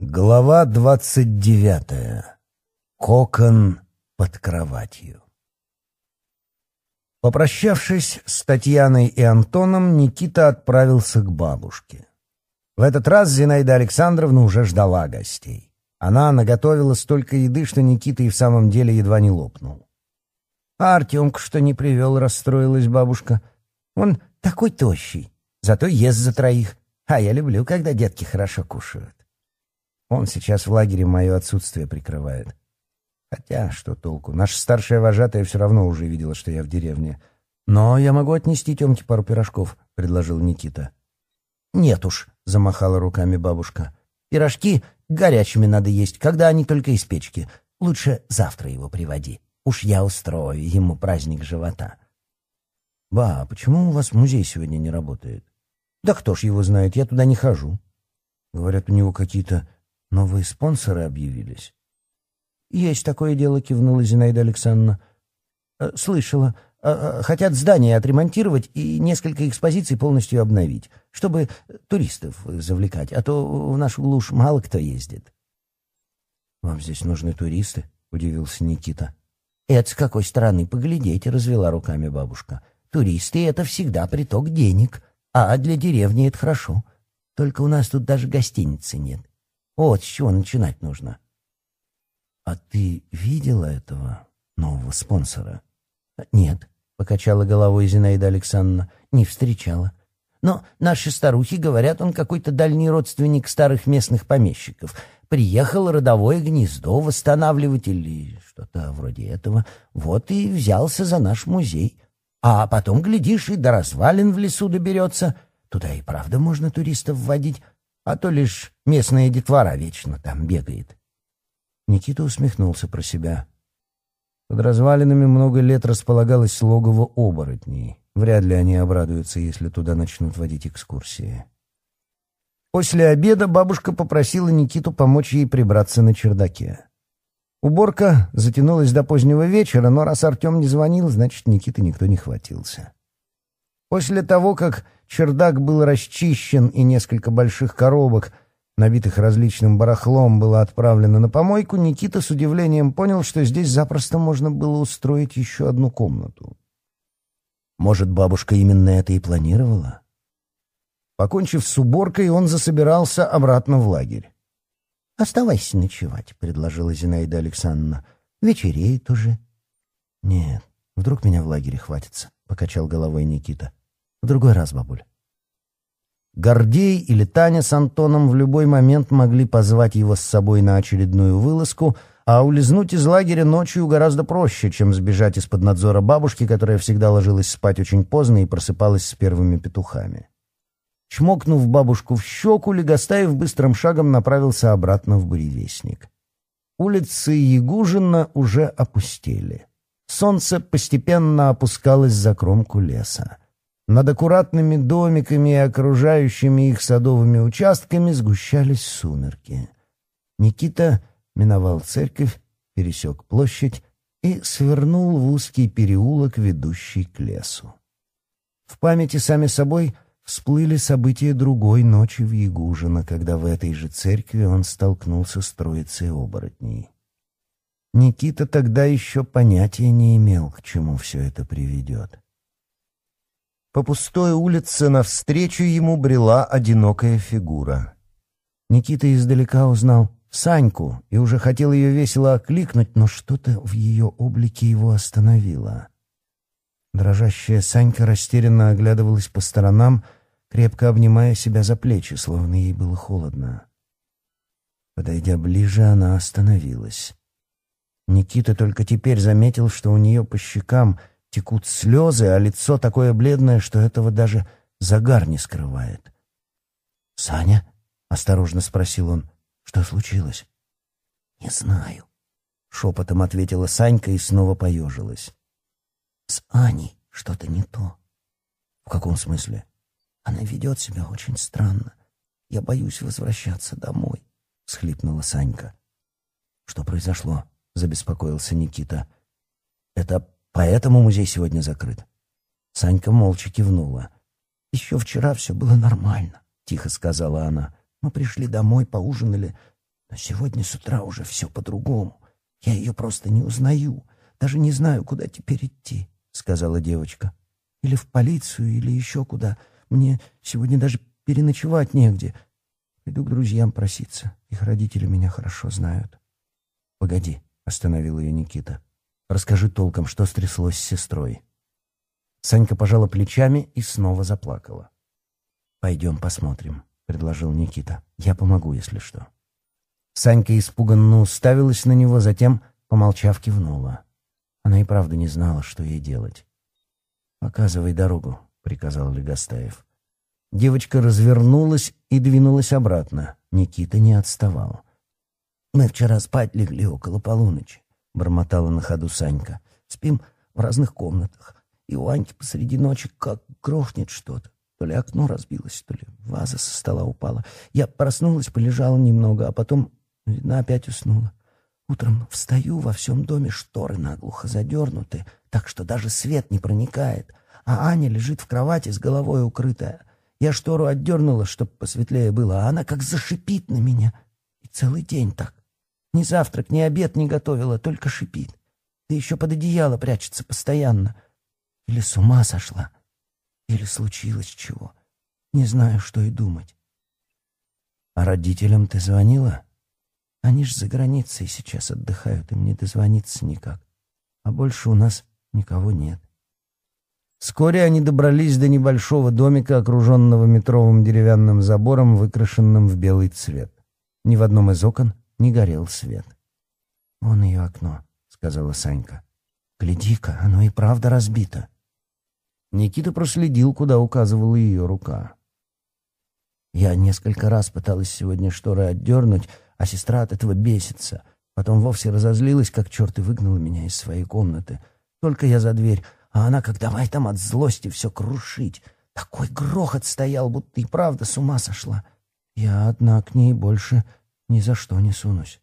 Глава двадцать девятая. Кокон под кроватью. Попрощавшись с Татьяной и Антоном, Никита отправился к бабушке. В этот раз Зинаида Александровна уже ждала гостей. Она наготовила столько еды, что Никита и в самом деле едва не лопнул. «А Артемка что не привел?» — расстроилась бабушка. «Он такой тощий, зато ест за троих. А я люблю, когда детки хорошо кушают». Он сейчас в лагере мое отсутствие прикрывает. Хотя, что толку? Наша старшая вожатая все равно уже видела, что я в деревне. Но я могу отнести Темке пару пирожков, — предложил Никита. Нет уж, — замахала руками бабушка. Пирожки горячими надо есть, когда они только из печки. Лучше завтра его приводи. Уж я устрою ему праздник живота. «Ба, а почему у вас музей сегодня не работает?» «Да кто ж его знает, я туда не хожу». Говорят, у него какие-то Новые спонсоры объявились. Есть такое дело, кивнула Зинаида Александровна. Слышала. Хотят здание отремонтировать и несколько экспозиций полностью обновить, чтобы туристов завлекать, а то в нашу глушь мало кто ездит. «Вам здесь нужны туристы?» — удивился Никита. «Это с какой стороны поглядеть?» — развела руками бабушка. «Туристы — это всегда приток денег, а для деревни это хорошо. Только у нас тут даже гостиницы нет. Вот с чего начинать нужно. А ты видела этого нового спонсора? Нет, покачала головой Зинаида Александровна, не встречала. Но наши старухи говорят, он какой-то дальний родственник старых местных помещиков. Приехал родовое гнездо восстанавливать или что-то вроде этого. Вот и взялся за наш музей. А потом, глядишь, и до развалин в лесу доберется. Туда и правда можно туристов вводить а то лишь местная детвора вечно там бегает. Никита усмехнулся про себя. Под развалинами много лет располагалось логово оборотней. Вряд ли они обрадуются, если туда начнут водить экскурсии. После обеда бабушка попросила Никиту помочь ей прибраться на чердаке. Уборка затянулась до позднего вечера, но раз Артем не звонил, значит, Никита никто не хватился. После того, как чердак был расчищен и несколько больших коробок, набитых различным барахлом, было отправлено на помойку, Никита с удивлением понял, что здесь запросто можно было устроить еще одну комнату. Может, бабушка именно это и планировала? Покончив с уборкой, он засобирался обратно в лагерь. «Оставайся ночевать», — предложила Зинаида Александровна. «Вечереет уже». «Нет, вдруг меня в лагере хватится», — покачал головой Никита. В другой раз, бабуль. Гордей или Таня с Антоном в любой момент могли позвать его с собой на очередную вылазку, а улизнуть из лагеря ночью гораздо проще, чем сбежать из-под надзора бабушки, которая всегда ложилась спать очень поздно и просыпалась с первыми петухами. Чмокнув бабушку в щеку, Легостаев быстрым шагом направился обратно в буревестник. Улицы Ягужина уже опустели. Солнце постепенно опускалось за кромку леса. Над аккуратными домиками и окружающими их садовыми участками сгущались сумерки. Никита миновал церковь, пересек площадь и свернул в узкий переулок, ведущий к лесу. В памяти сами собой всплыли события другой ночи в Ягужино, когда в этой же церкви он столкнулся с троицей оборотней. Никита тогда еще понятия не имел, к чему все это приведет. По пустой улице навстречу ему брела одинокая фигура. Никита издалека узнал Саньку и уже хотел ее весело окликнуть, но что-то в ее облике его остановило. Дрожащая Санька растерянно оглядывалась по сторонам, крепко обнимая себя за плечи, словно ей было холодно. Подойдя ближе, она остановилась. Никита только теперь заметил, что у нее по щекам — Текут слезы, а лицо такое бледное, что этого даже загар не скрывает. «Саня?» — осторожно спросил он. «Что случилось?» «Не знаю», — шепотом ответила Санька и снова поежилась. «С Аней что-то не то». «В каком смысле?» «Она ведет себя очень странно. Я боюсь возвращаться домой», — схлипнула Санька. «Что произошло?» — забеспокоился Никита. «Это Поэтому музей сегодня закрыт. Санька молча кивнула. «Еще вчера все было нормально», — тихо сказала она. «Мы пришли домой, поужинали, но сегодня с утра уже все по-другому. Я ее просто не узнаю, даже не знаю, куда теперь идти», — сказала девочка. «Или в полицию, или еще куда. Мне сегодня даже переночевать негде. Иду к друзьям проситься. Их родители меня хорошо знают». «Погоди», — остановил ее Никита. Расскажи толком, что стряслось с сестрой». Санька пожала плечами и снова заплакала. «Пойдем посмотрим», — предложил Никита. «Я помогу, если что». Санька испуганно уставилась на него, затем, помолчав, кивнула. Она и правда не знала, что ей делать. «Показывай дорогу», — приказал Легостаев. Девочка развернулась и двинулась обратно. Никита не отставал. «Мы вчера спать легли около полуночи бормотала на ходу Санька. «Спим в разных комнатах. И у Аньки посреди ночи как грохнет что-то. То ли окно разбилось, то ли ваза со стола упала. Я проснулась, полежала немного, а потом, видно, опять уснула. Утром встаю, во всем доме шторы наглухо задернуты, так что даже свет не проникает. А Аня лежит в кровати с головой укрытая. Я штору отдернула, чтобы посветлее было, а она как зашипит на меня. И целый день так ни завтрак, ни обед не готовила, только шипит. Да еще под одеяло прячется постоянно. Или с ума сошла, или случилось чего. Не знаю, что и думать. А родителям ты звонила? Они ж за границей сейчас отдыхают, им не дозвониться никак. А больше у нас никого нет. Вскоре они добрались до небольшого домика, окруженного метровым деревянным забором, выкрашенным в белый цвет. Ни в одном из окон не горел свет. «Вон ее окно», — сказала Санька. «Гляди-ка, оно и правда разбито». Никита проследил, куда указывала ее рука. Я несколько раз пыталась сегодня шторы отдернуть, а сестра от этого бесится. Потом вовсе разозлилась, как черт и выгнала меня из своей комнаты. Только я за дверь, а она как давай там от злости все крушить. Такой грохот стоял, будто и правда с ума сошла. Я одна к ней больше ни за что не сунусь.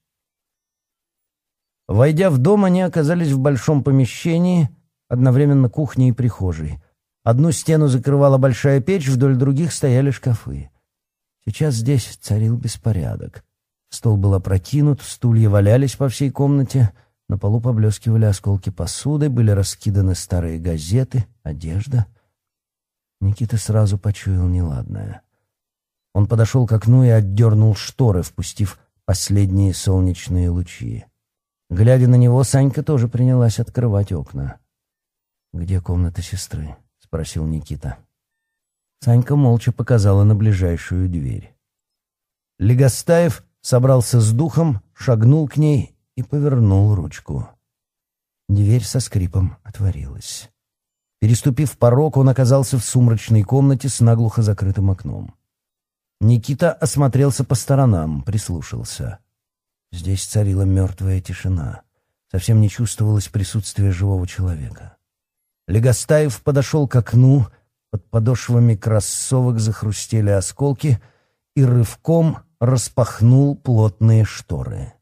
Войдя в дом, они оказались в большом помещении, одновременно кухней и прихожей. Одну стену закрывала большая печь, вдоль других стояли шкафы. Сейчас здесь царил беспорядок. Стол был опрокинут, стулья валялись по всей комнате, на полу поблескивали осколки посуды, были раскиданы старые газеты, одежда. Никита сразу почуял неладное. Он подошел к окну и отдернул шторы, впустив последние солнечные лучи. Глядя на него, Санька тоже принялась открывать окна. «Где комната сестры?» — спросил Никита. Санька молча показала на ближайшую дверь. Легостаев собрался с духом, шагнул к ней и повернул ручку. Дверь со скрипом отворилась. Переступив порог, он оказался в сумрачной комнате с наглухо закрытым окном. Никита осмотрелся по сторонам, прислушался. Здесь царила мертвая тишина. Совсем не чувствовалось присутствие живого человека. Легостаев подошел к окну, под подошвами кроссовок захрустели осколки и рывком распахнул плотные шторы.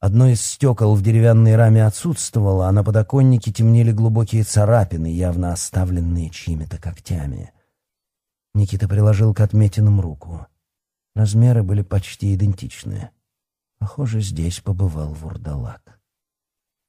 Одно из стекол в деревянной раме отсутствовало, а на подоконнике темнели глубокие царапины, явно оставленные чьими-то когтями. Никита приложил к отметинам руку. Размеры были почти идентичны. Похоже, здесь побывал вурдалак.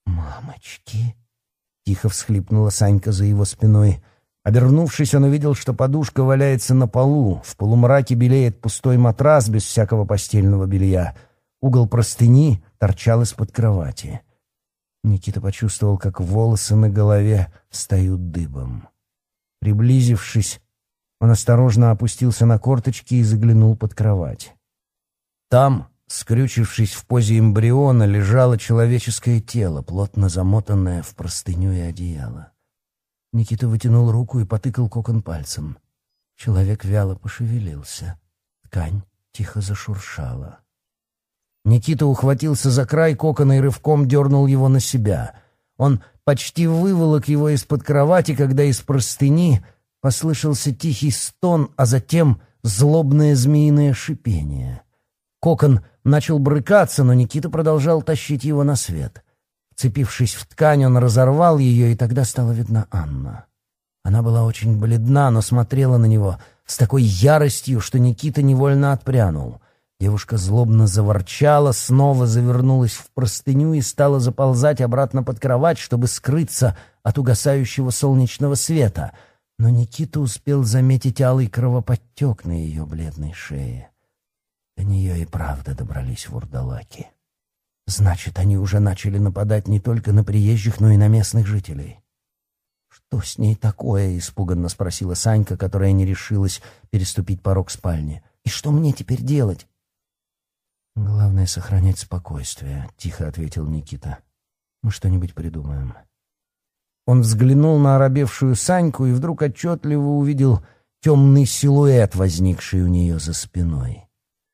«Мамочки!» — тихо всхлипнула Санька за его спиной. Обернувшись, он увидел, что подушка валяется на полу, в полумраке белеет пустой матрас без всякого постельного белья. Угол простыни торчал из-под кровати. Никита почувствовал, как волосы на голове встают дыбом. Приблизившись, он осторожно опустился на корточки и заглянул под кровать. Там, скрючившись в позе эмбриона, лежало человеческое тело, плотно замотанное в простыню и одеяло. Никита вытянул руку и потыкал кокон пальцем. Человек вяло пошевелился. Ткань тихо зашуршала. Никита ухватился за край кокона и рывком дернул его на себя. Он почти выволок его из-под кровати, когда из простыни Послышался тихий стон, а затем злобное змеиное шипение. Кокон начал брыкаться, но Никита продолжал тащить его на свет. Вцепившись в ткань, он разорвал ее, и тогда стала видна Анна. Она была очень бледна, но смотрела на него с такой яростью, что Никита невольно отпрянул. Девушка злобно заворчала, снова завернулась в простыню и стала заползать обратно под кровать, чтобы скрыться от угасающего солнечного света — но Никита успел заметить алый кровоподтек на ее бледной шее. До нее и правда добрались вурдалаки. Значит, они уже начали нападать не только на приезжих, но и на местных жителей. «Что с ней такое?» — испуганно спросила Санька, которая не решилась переступить порог спальни. «И что мне теперь делать?» «Главное — сохранять спокойствие», — тихо ответил Никита. «Мы что-нибудь придумаем». Он взглянул на оробевшую Саньку и вдруг отчетливо увидел темный силуэт, возникший у нее за спиной.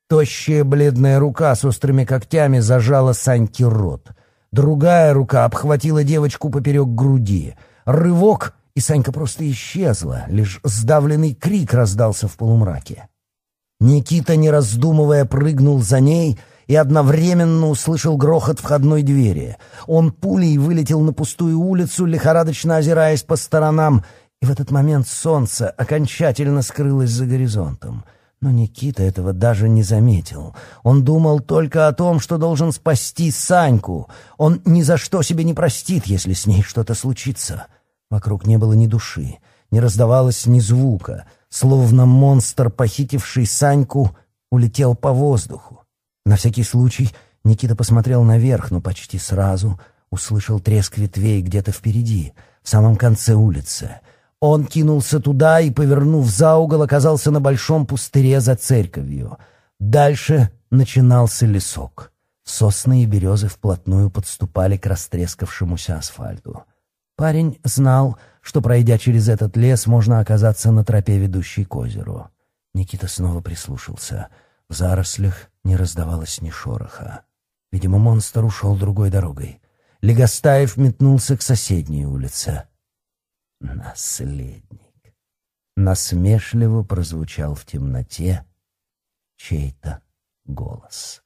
Тощая бледная рука с острыми когтями зажала Саньке рот. Другая рука обхватила девочку поперек груди. Рывок, и Санька просто исчезла, лишь сдавленный крик раздался в полумраке. Никита, не раздумывая, прыгнул за ней — и одновременно услышал грохот входной двери. Он пулей вылетел на пустую улицу, лихорадочно озираясь по сторонам, и в этот момент солнце окончательно скрылось за горизонтом. Но Никита этого даже не заметил. Он думал только о том, что должен спасти Саньку. Он ни за что себе не простит, если с ней что-то случится. Вокруг не было ни души, не раздавалось ни звука, словно монстр, похитивший Саньку, улетел по воздуху. На всякий случай Никита посмотрел наверх, но почти сразу услышал треск ветвей где-то впереди, в самом конце улицы. Он кинулся туда и, повернув за угол, оказался на большом пустыре за церковью. Дальше начинался лесок. Сосны и березы вплотную подступали к растрескавшемуся асфальту. Парень знал, что, пройдя через этот лес, можно оказаться на тропе, ведущей к озеру. Никита снова прислушался — в Зарослях не раздавалось ни шороха. Видимо, монстр ушел другой дорогой. Легостаев метнулся к соседней улице. «Наследник!» Насмешливо прозвучал в темноте чей-то голос.